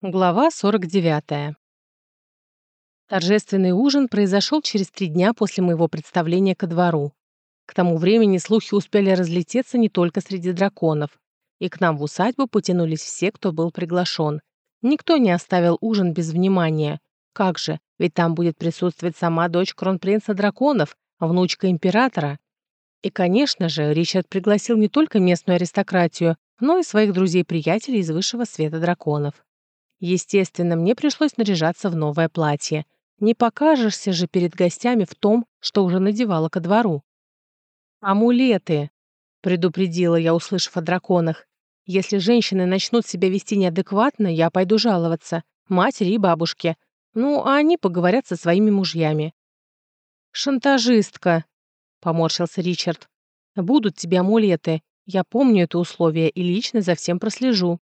Глава 49. Торжественный ужин произошел через три дня после моего представления ко двору. К тому времени слухи успели разлететься не только среди драконов, и к нам в усадьбу потянулись все, кто был приглашен. Никто не оставил ужин без внимания. Как же, ведь там будет присутствовать сама дочь кронпринца драконов, внучка императора. И, конечно же, Ричард пригласил не только местную аристократию, но и своих друзей-приятелей из высшего света драконов. Естественно, мне пришлось наряжаться в новое платье. Не покажешься же перед гостями в том, что уже надевала ко двору. «Амулеты!» — предупредила я, услышав о драконах. «Если женщины начнут себя вести неадекватно, я пойду жаловаться. Матери и бабушке. Ну, а они поговорят со своими мужьями». «Шантажистка!» — поморщился Ричард. «Будут тебе амулеты. Я помню это условие и лично за всем прослежу».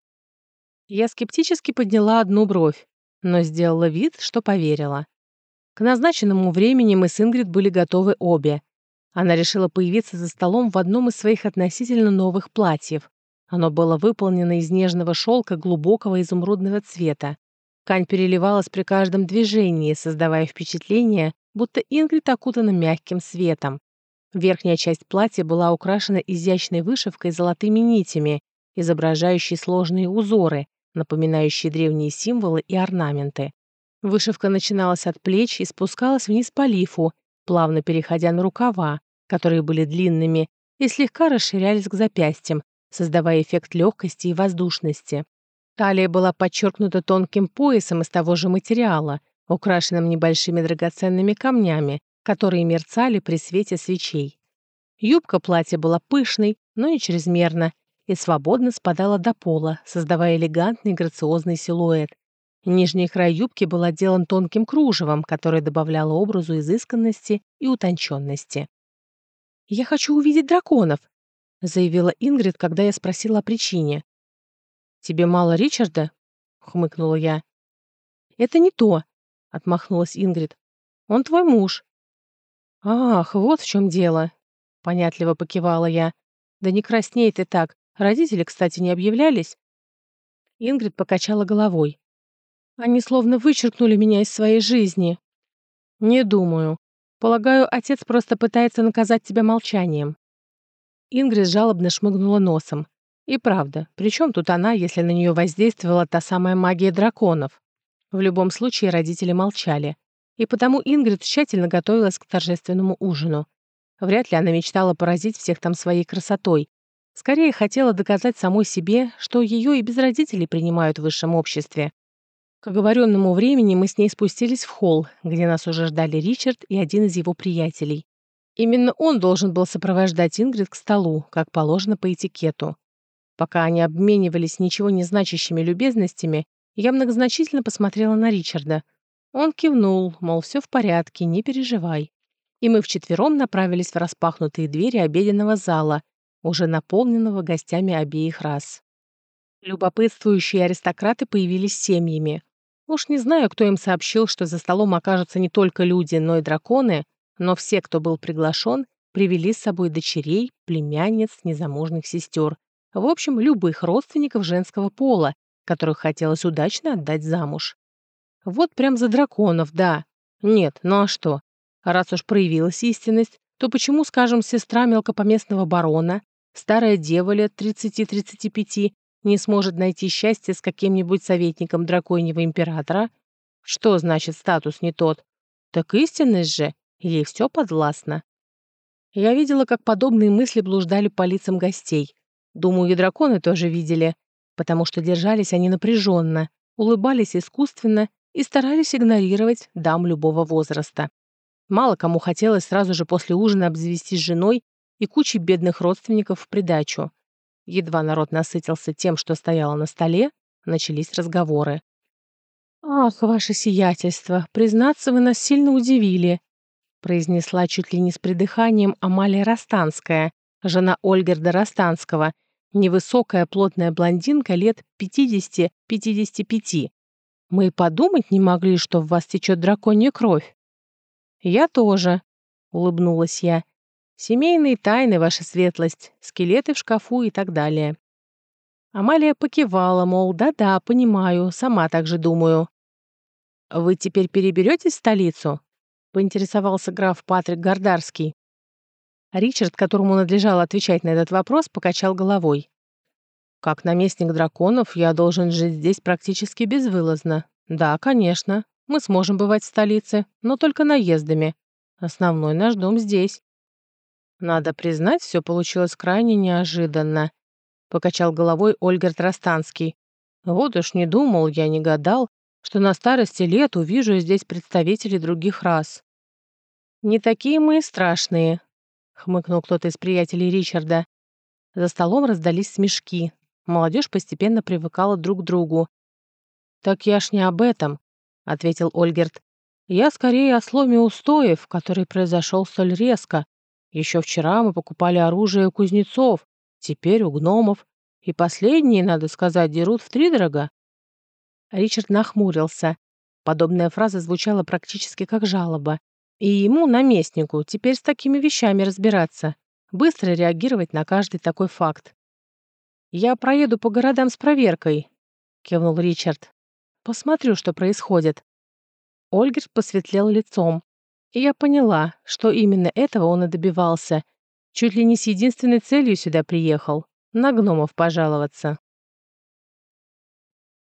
Я скептически подняла одну бровь, но сделала вид, что поверила. К назначенному времени мы с Ингрид были готовы обе. Она решила появиться за столом в одном из своих относительно новых платьев. Оно было выполнено из нежного шелка глубокого изумрудного цвета. Ткань переливалась при каждом движении, создавая впечатление, будто Ингрид окутана мягким светом. Верхняя часть платья была украшена изящной вышивкой золотыми нитями, изображающей сложные узоры, напоминающие древние символы и орнаменты. Вышивка начиналась от плеч и спускалась вниз по лифу, плавно переходя на рукава, которые были длинными, и слегка расширялись к запястьям, создавая эффект легкости и воздушности. Талия была подчеркнута тонким поясом из того же материала, украшенным небольшими драгоценными камнями, которые мерцали при свете свечей. Юбка платья была пышной, но не чрезмерно, и свободно спадала до пола, создавая элегантный грациозный силуэт. Нижний край юбки был отделан тонким кружевом, которое добавляло образу изысканности и утонченности. «Я хочу увидеть драконов», — заявила Ингрид, когда я спросила о причине. «Тебе мало Ричарда?» — хмыкнула я. «Это не то», — отмахнулась Ингрид. «Он твой муж». «Ах, вот в чем дело», — понятливо покивала я. «Да не красней ты так. Родители, кстати, не объявлялись?» Ингрид покачала головой. «Они словно вычеркнули меня из своей жизни». «Не думаю. Полагаю, отец просто пытается наказать тебя молчанием». Ингрид жалобно шмыгнула носом. И правда, при чем тут она, если на нее воздействовала та самая магия драконов? В любом случае родители молчали. И потому Ингрид тщательно готовилась к торжественному ужину. Вряд ли она мечтала поразить всех там своей красотой, Скорее хотела доказать самой себе, что ее и без родителей принимают в высшем обществе. К оговоренному времени мы с ней спустились в холл, где нас уже ждали Ричард и один из его приятелей. Именно он должен был сопровождать Ингрид к столу, как положено по этикету. Пока они обменивались ничего не значащими любезностями, я многозначительно посмотрела на Ричарда. Он кивнул, мол, все в порядке, не переживай. И мы вчетвером направились в распахнутые двери обеденного зала, уже наполненного гостями обеих рас. Любопытствующие аристократы появились семьями. Уж не знаю, кто им сообщил, что за столом окажутся не только люди, но и драконы, но все, кто был приглашен, привели с собой дочерей, племянниц, незамужних сестер, в общем, любых родственников женского пола, которых хотелось удачно отдать замуж. Вот прям за драконов, да. Нет, ну а что? Раз уж проявилась истинность, то почему, скажем, сестра мелкопоместного барона Старая дева лет 30-35 не сможет найти счастье с каким-нибудь советником драконьего императора? Что значит статус не тот? Так истинность же, ей все подвластно. Я видела, как подобные мысли блуждали по лицам гостей. Думаю, и драконы тоже видели, потому что держались они напряженно, улыбались искусственно и старались игнорировать дам любого возраста. Мало кому хотелось сразу же после ужина обзавестись женой и кучей бедных родственников в придачу. Едва народ насытился тем, что стояло на столе, начались разговоры. «Ах, ваше сиятельство, признаться, вы нас сильно удивили», произнесла чуть ли не с придыханием Амалия Ростанская, жена Ольгерда Ростанского, невысокая плотная блондинка лет 50-55. «Мы и подумать не могли, что в вас течет драконья кровь». «Я тоже», — улыбнулась я, Семейные тайны, ваша светлость, скелеты в шкафу и так далее. Амалия покивала, мол, да-да, понимаю, сама так же думаю. «Вы теперь переберетесь в столицу?» — поинтересовался граф Патрик Гордарский. Ричард, которому надлежало отвечать на этот вопрос, покачал головой. «Как наместник драконов я должен жить здесь практически безвылазно. Да, конечно, мы сможем бывать в столице, но только наездами. Основной наш дом здесь». Надо признать, все получилось крайне неожиданно. Покачал головой Ольгерт Ростанский. Вот уж не думал, я не гадал, что на старости лет увижу здесь представителей других рас. «Не такие мы и страшные», — хмыкнул кто-то из приятелей Ричарда. За столом раздались смешки. Молодежь постепенно привыкала друг к другу. «Так я ж не об этом», — ответил Ольгерт. «Я скорее о сломе устоев, который произошел столь резко. Еще вчера мы покупали оружие у кузнецов, теперь у гномов. И последние, надо сказать, дерут втридорога. Ричард нахмурился. Подобная фраза звучала практически как жалоба. И ему, наместнику, теперь с такими вещами разбираться. Быстро реагировать на каждый такой факт. «Я проеду по городам с проверкой», — кивнул Ричард. «Посмотрю, что происходит». Ольгер посветлел лицом. И я поняла, что именно этого он и добивался. Чуть ли не с единственной целью сюда приехал — на гномов пожаловаться.